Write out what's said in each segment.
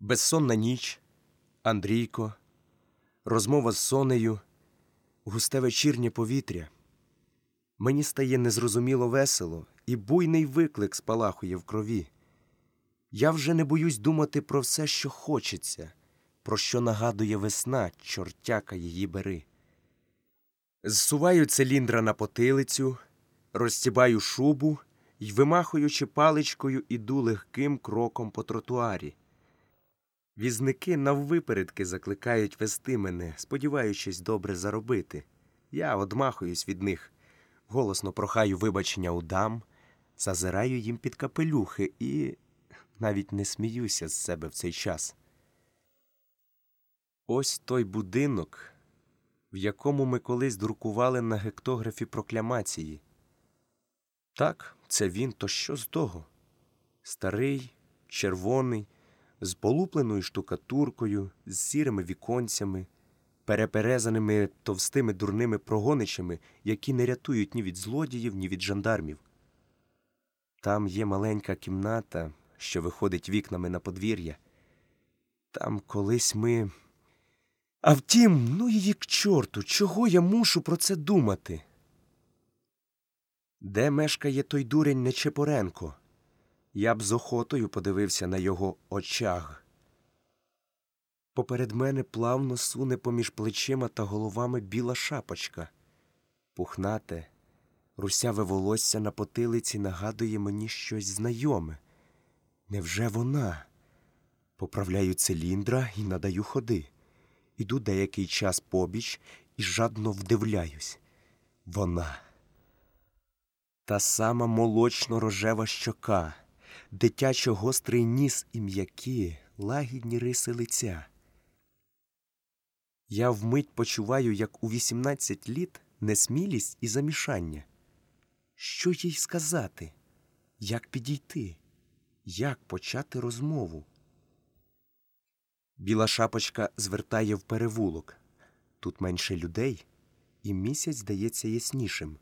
Безсонна ніч, Андрійко, розмова з Сонею, густе вечірнє повітря. Мені стає незрозуміло весело, і буйний виклик спалахує в крові. Я вже не боюсь думати про все, що хочеться, про що нагадує весна, чортяка її бери. Зсуваю циліндра на потилицю, розстібаю шубу й, вимахуючи паличкою, іду легким кроком по тротуарі. Візники наввипередки закликають вести мене, сподіваючись добре заробити. Я одмахуюсь від них, голосно прохаю вибачення у дам, зазираю їм під капелюхи і навіть не сміюся з себе в цей час. Ось той будинок, в якому ми колись друкували на гектографі прокламації. Так, це він, то що з того? Старий, червоний, з полупленою штукатуркою, з сірими віконцями, переперезаними товстими дурними прогоничами, які не рятують ні від злодіїв, ні від жандармів. Там є маленька кімната, що виходить вікнами на подвір'я. Там колись ми. А втім, ну її к чорту, чого я мушу про це думати? Де мешкає той дурень Нечепоренко? Я б з охотою подивився на його очаг. Поперед мене плавно суне поміж плечима та головами біла шапочка. Пухнате, русяве волосся на потилиці нагадує мені щось знайоме. Невже вона? Поправляю циліндра і надаю ходи. Іду деякий час побіч і жадно вдивляюсь. Вона. Та сама молочно рожева щока, дитячо гострий ніс і м'які, лагідні риси лиця. Я вмить почуваю, як у 18 літ несмілість і замішання. Що їй сказати? Як підійти? Як почати розмову? Біла шапочка звертає в перевулок. Тут менше людей, і місяць здається яснішим.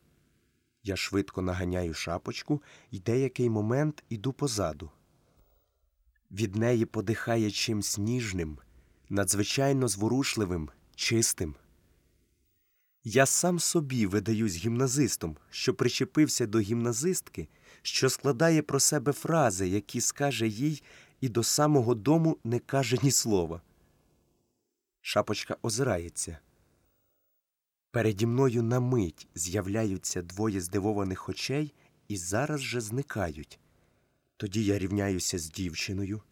Я швидко наганяю шапочку і деякий момент іду позаду. Від неї подихає чимсь ніжним, надзвичайно зворушливим, чистим. Я сам собі видаюсь гімназистом, що причепився до гімназистки, що складає про себе фрази, які скаже їй, і до самого дому не каже ні слова. Шапочка озирається. Переді мною на мить з'являються двоє здивованих очей і зараз же зникають. Тоді я рівняюся з дівчиною,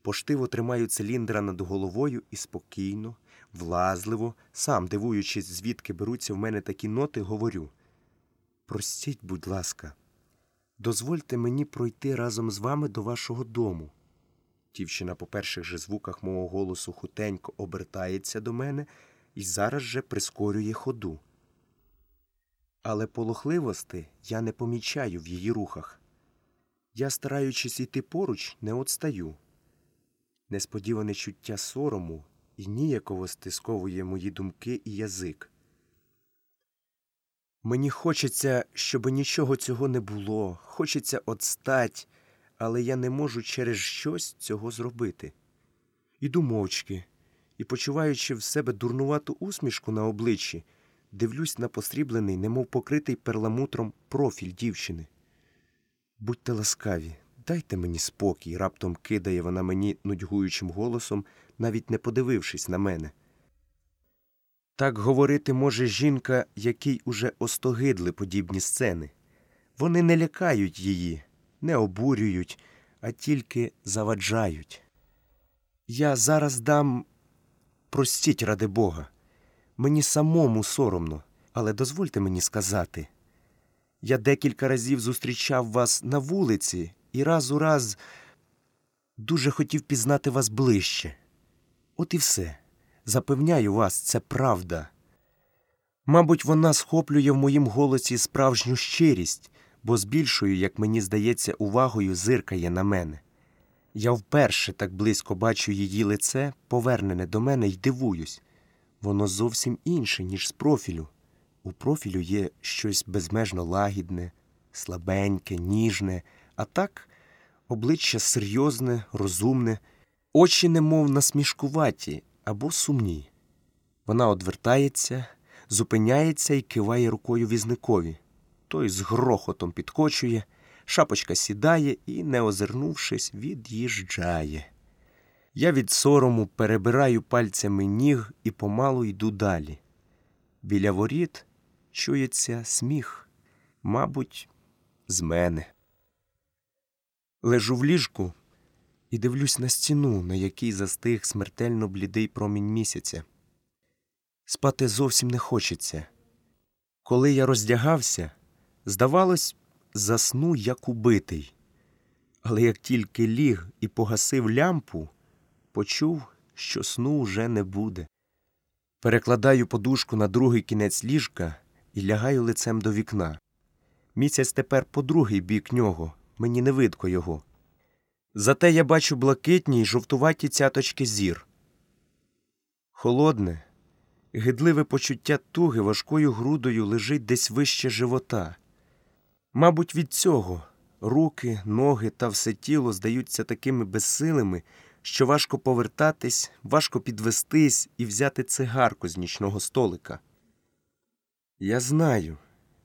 поштиво тримаю циліндра над головою і спокійно, влазливо, сам дивуючись, звідки беруться в мене такі ноти, говорю Простіть, будь ласка, дозвольте мені пройти разом з вами до вашого дому. Дівчина по перших же звуках мого голосу хутенько обертається до мене і зараз же прискорює ходу. Але полохливости я не помічаю в її рухах. Я, стараючись йти поруч, не отстаю. Несподіване чуття сорому і ніяково стисковує мої думки і язик. Мені хочеться, щоб нічого цього не було, хочеться отстать, але я не можу через щось цього зробити. Іду мовчки і, почуваючи в себе дурнувату усмішку на обличчі, дивлюсь на посріблений, немов покритий перламутром профіль дівчини. Будьте ласкаві, дайте мені спокій, раптом кидає вона мені нудьгуючим голосом, навіть не подивившись на мене. Так говорити може жінка, якій уже остогидли подібні сцени. Вони не лякають її, не обурюють, а тільки заваджають. Я зараз дам простіть ради Бога. Мені самому соромно, але дозвольте мені сказати. Я декілька разів зустрічав вас на вулиці і раз у раз дуже хотів пізнати вас ближче. От і все. Запевняю вас, це правда. Мабуть, вона схоплює в моїм голосі справжню щирість, бо з більшою, як мені здається, увагою зиркає на мене. Я вперше так близько бачу її лице, повернене до мене, й дивуюсь. Воно зовсім інше, ніж з профілю. У профілю є щось безмежно лагідне, слабеньке, ніжне, а так обличчя серйозне, розумне, Очі немов насмішкуваті або сумні. Вона одвертається, зупиняється і киває рукою візникові. Той з грохотом підкочує, шапочка сідає і, не озирнувшись, від'їжджає. Я від сорому перебираю пальцями ніг і помалу йду далі. Біля воріт чується сміх, мабуть, з мене. Лежу в ліжку і дивлюсь на стіну, на якій застиг смертельно блідий промінь місяця. Спати зовсім не хочеться. Коли я роздягався, здавалось, засну як убитий. Але як тільки ліг і погасив лямпу, почув, що сну уже не буде. Перекладаю подушку на другий кінець ліжка і лягаю лицем до вікна. Місяць тепер по другий бік нього, мені не видко його. Зате я бачу блакитні й жовтуваті цяточки зір. Холодне, гидливе почуття туги важкою грудою лежить десь вище живота. Мабуть, від цього руки, ноги та все тіло здаються такими безсилими, що важко повертатись, важко підвестись і взяти цигарку з нічного столика. Я знаю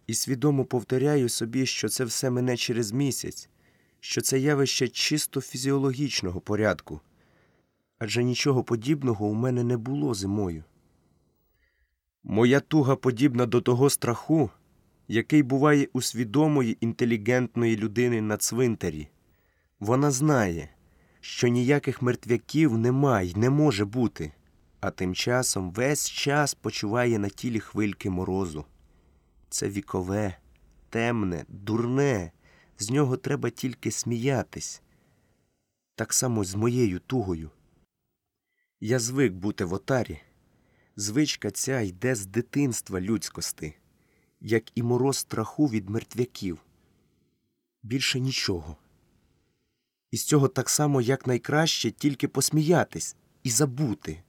і свідомо повторяю собі, що це все мене через місяць, що це явище чисто фізіологічного порядку, адже нічого подібного у мене не було зимою. Моя туга подібна до того страху, який буває у свідомої інтелігентної людини на цвинтарі. Вона знає, що ніяких мертвяків нема й не може бути, а тим часом весь час почуває на тілі хвильки морозу. Це вікове, темне, дурне, з нього треба тільки сміятись. Так само з моєю тугою. Я звик бути в отарі. Звичка ця йде з дитинства людськости, як і мороз страху від мертвяків. Більше нічого. І з цього так само як найкраще тільки посміятись і забути.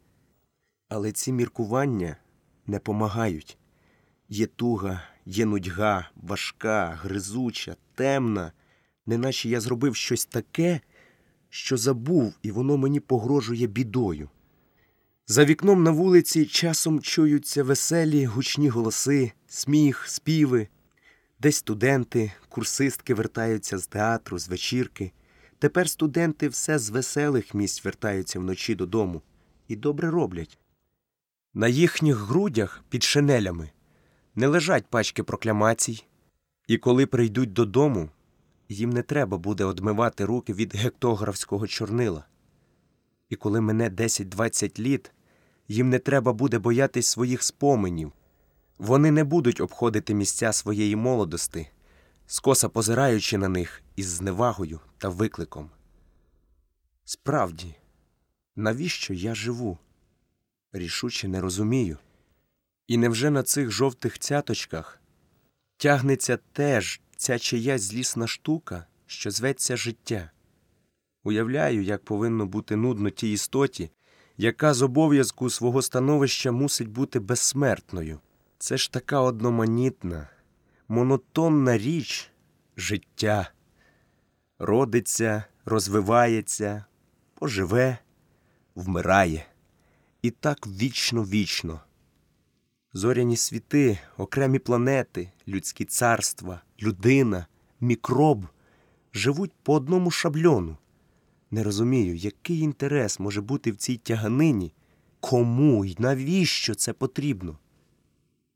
Але ці міркування не помагають. Є туга, є нудьга, важка, гризуча, темна, неначе я зробив щось таке, що забув, і воно мені погрожує бідою. За вікном на вулиці часом чуються веселі гучні голоси, сміх, співи. Десь студенти, курсистки вертаються з театру, з вечірки. Тепер студенти все з веселих місць вертаються вночі додому і добре роблять. На їхніх грудях під шинелями не лежать пачки прокламацій, і коли прийдуть додому, їм не треба буде одмивати руки від гектографського чорнила. І коли мене 10-20 літ, їм не треба буде боятись своїх споменів. Вони не будуть обходити місця своєї молодости, скоса позираючи на них із зневагою та викликом. Справді, навіщо я живу? Рішуче не розумію. І невже на цих жовтих цяточках тягнеться теж ця чиясь злісна штука, що зветься життя? Уявляю, як повинно бути нудно тій істоті, яка з обов'язку свого становища мусить бути безсмертною. Це ж така одноманітна, монотонна річ життя. Родиться, розвивається, поживе, вмирає. І так вічно-вічно. Зоряні світи, окремі планети, людські царства, людина, мікроб живуть по одному шабльону. Не розумію, який інтерес може бути в цій тяганині, кому і навіщо це потрібно.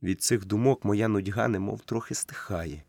Від цих думок моя нудьга немов трохи стихає.